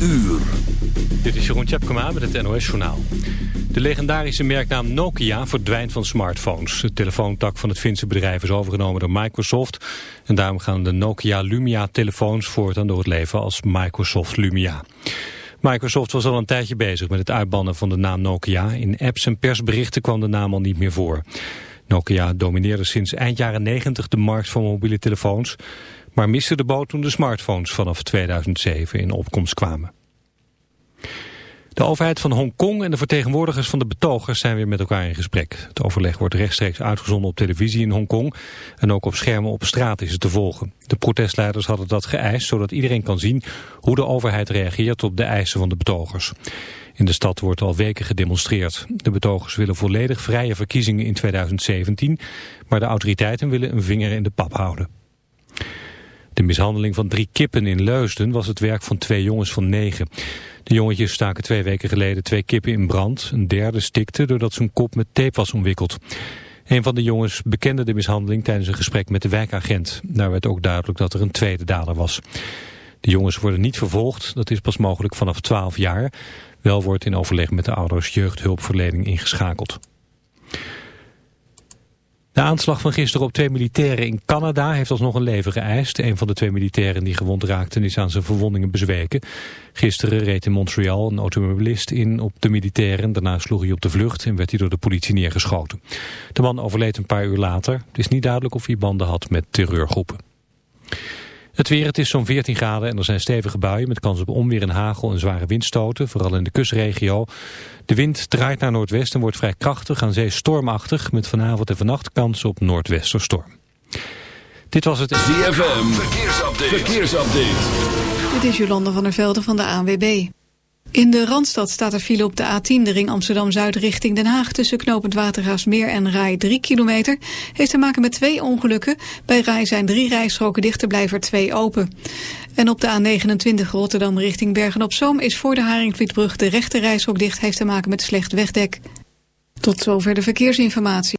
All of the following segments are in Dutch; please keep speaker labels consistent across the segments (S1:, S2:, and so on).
S1: uur.
S2: Dit is Jeroen Tjepkema met het NOS Journaal. De legendarische merknaam Nokia verdwijnt van smartphones. De telefoontak van het Finse bedrijf is overgenomen door Microsoft. En daarom gaan de Nokia Lumia telefoons voortaan door het leven als Microsoft Lumia. Microsoft was al een tijdje bezig met het uitbannen van de naam Nokia. In apps en persberichten kwam de naam al niet meer voor. Nokia domineerde sinds eind jaren 90 de markt van mobiele telefoons maar miste de boot toen de smartphones vanaf 2007 in opkomst kwamen. De overheid van Hongkong en de vertegenwoordigers van de betogers zijn weer met elkaar in gesprek. Het overleg wordt rechtstreeks uitgezonden op televisie in Hongkong en ook op schermen op straat is het te volgen. De protestleiders hadden dat geëist zodat iedereen kan zien hoe de overheid reageert op de eisen van de betogers. In de stad wordt al weken gedemonstreerd. De betogers willen volledig vrije verkiezingen in 2017, maar de autoriteiten willen een vinger in de pap houden. De mishandeling van drie kippen in Leusden was het werk van twee jongens van negen. De jongetjes staken twee weken geleden twee kippen in brand. Een derde stikte doordat zijn kop met tape was omwikkeld. Een van de jongens bekende de mishandeling tijdens een gesprek met de wijkagent. Daar werd ook duidelijk dat er een tweede dader was. De jongens worden niet vervolgd, dat is pas mogelijk vanaf 12 jaar. Wel wordt in overleg met de ouders jeugdhulpverlening ingeschakeld. De aanslag van gisteren op twee militairen in Canada heeft alsnog een leven geëist. Een van de twee militairen die gewond raakten is aan zijn verwondingen bezweken. Gisteren reed in Montreal een automobilist in op de militairen. Daarna sloeg hij op de vlucht en werd hij door de politie neergeschoten. De man overleed een paar uur later. Het is niet duidelijk of hij banden had met terreurgroepen. Het weer, het is zo'n 14 graden en er zijn stevige buien met kans op onweer en hagel en zware windstoten, vooral in de kustregio. De wind draait naar noordwest en wordt vrij krachtig, aan zee stormachtig, met vanavond en vannacht kans op noordwesterstorm. Dit was het
S1: ZFM, verkeersupdate. verkeersupdate.
S3: Dit is Jolande van der Velde van de ANWB. In de Randstad staat er file op de A10, de ring Amsterdam-Zuid richting Den Haag... tussen knooppunt Watergaasmeer en Rai 3 kilometer. Heeft te maken met twee ongelukken. Bij Rai zijn drie rijstroken dicht, er blijven er twee open. En op de A29 Rotterdam richting Bergen-op-Zoom... is voor de Haringvlietbrug de rechte rijstrook dicht... heeft te maken met slecht wegdek. Tot zover de verkeersinformatie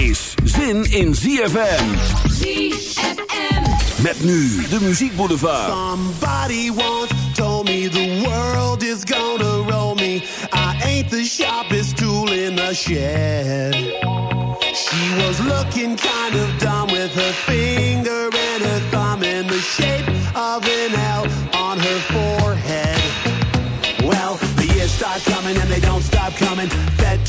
S1: Is zin in ZFM.
S4: ZFM.
S1: Met nu de muziekboulevard.
S5: Somebody once told me the world is gonna roll me. I ain't the sharpest tool in the shed. She was looking kind of dumb with her finger and her thumb in the shape of an L on her forehead. Well, the years start coming and they don't stop coming.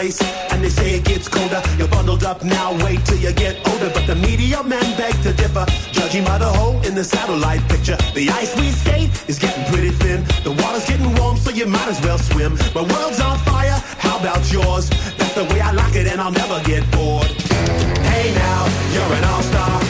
S5: place, and they say it gets colder. You're bundled up now, wait till you get older. But the media men beg to differ, judging by the hole in the satellite picture. The ice we skate is getting pretty thin. The water's getting warm, so you might as well swim. My world's on fire, how about yours? That's the way I like it, and I'll never get bored. Hey now, you're an all-star.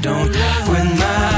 S6: Don't when my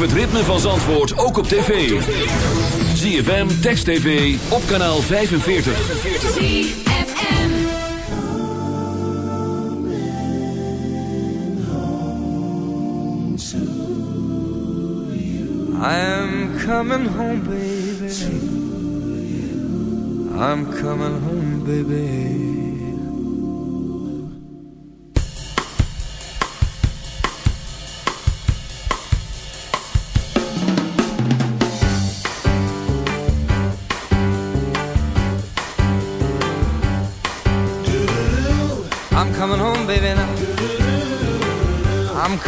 S1: het ritme van Zandvoort ook op tv. ZFM, Text TV, op kanaal 45.
S7: I am coming home, baby. I'm coming home, baby.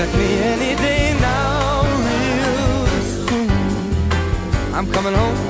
S7: Expect me any day now, real soon.
S8: I'm coming home.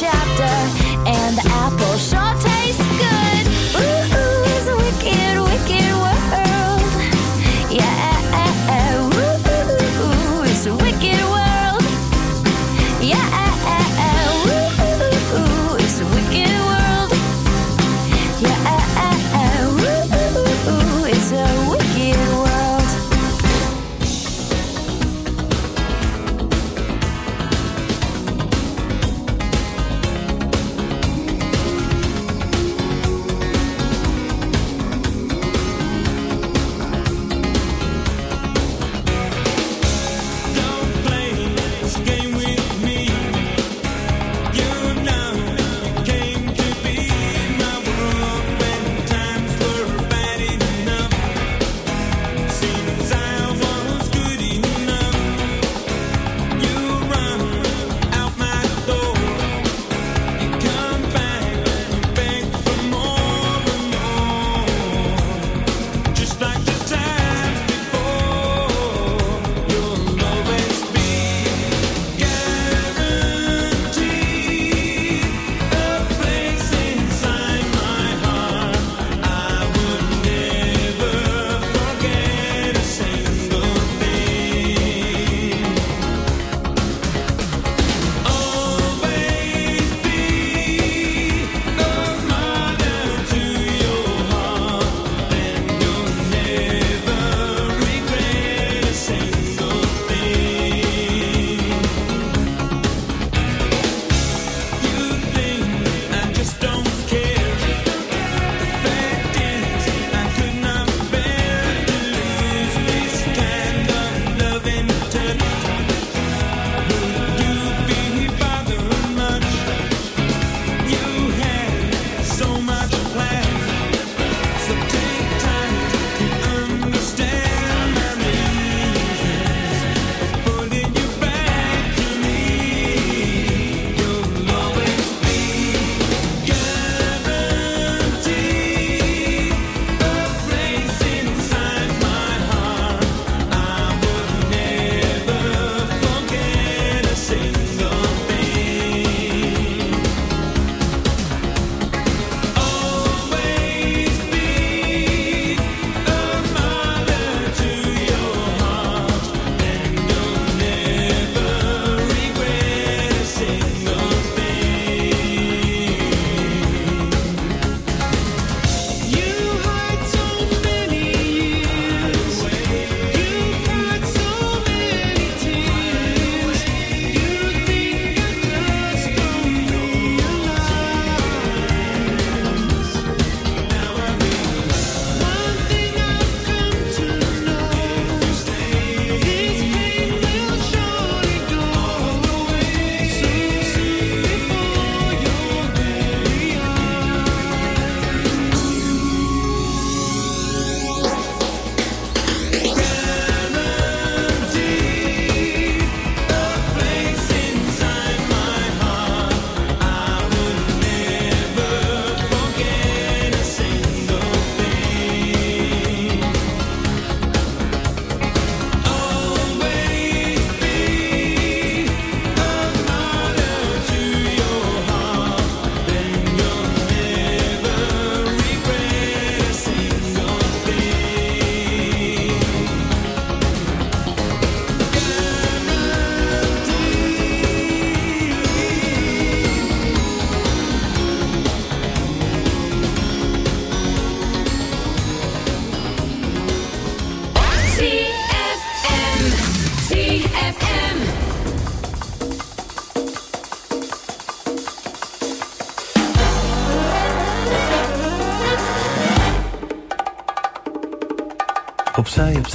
S9: shadow.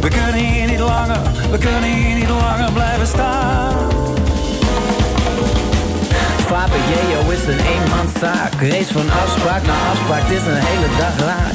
S10: We kunnen hier niet langer, we kunnen hier niet langer blijven staan.
S6: Vader Jeo is een eenmanszaak. Race van afspraak naar afspraak, het is een hele dag raak.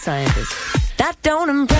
S9: scientist. That don't impress